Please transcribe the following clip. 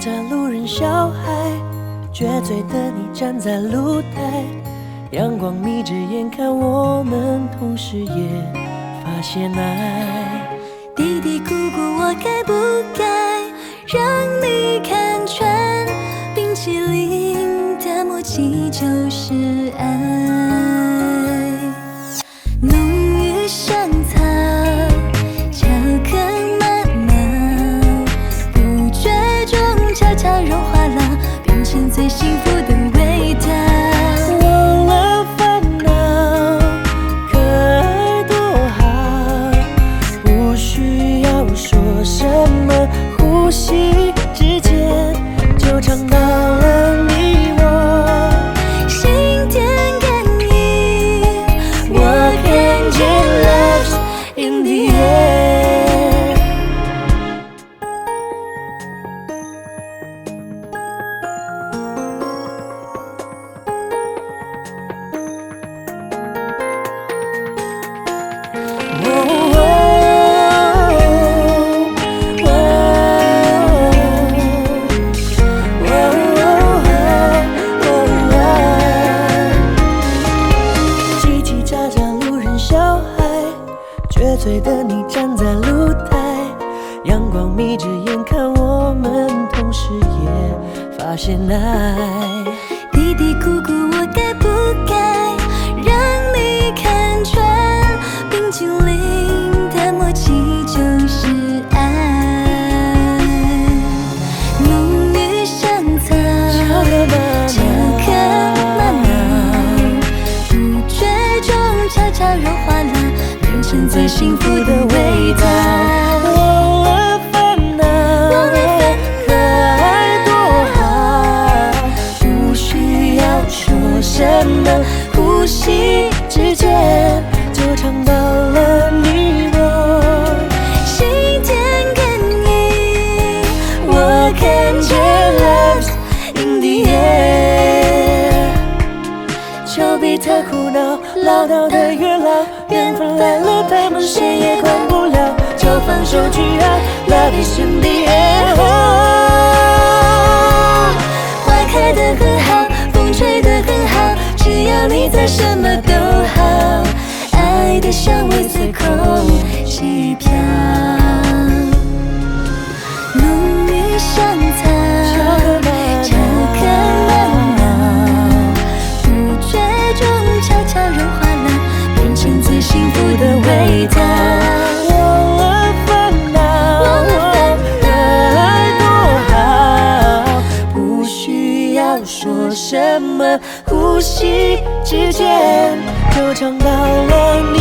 在路人小孩，撅嘴的你站在露台，阳光眯着眼看我们，同时也发现爱，嘀嘀咕咕，我该不该让你看穿冰淇淋的默契就是爱。月醉的你站在露台，阳光眯着眼看我们，同时也发现爱。嘀嘀咕咕，我该最幸福的味道。忘了烦恼，可爱多好，不需要说什么，呼吸之间就尝到了你我。心电感应，我看见 love in the air。丘比特苦恼，唠叨的月老，谁也管不了，就放手去爱，Love is in the air。花开的很好，风吹得很好，只要你在，什么都好。爱的香味随空什么，呼吸之间就尝到了你。